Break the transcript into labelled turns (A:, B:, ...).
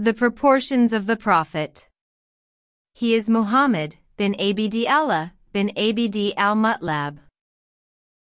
A: The proportions of the Prophet. He is Muhammad bin Abd Allah bin Abd al-Mutlab.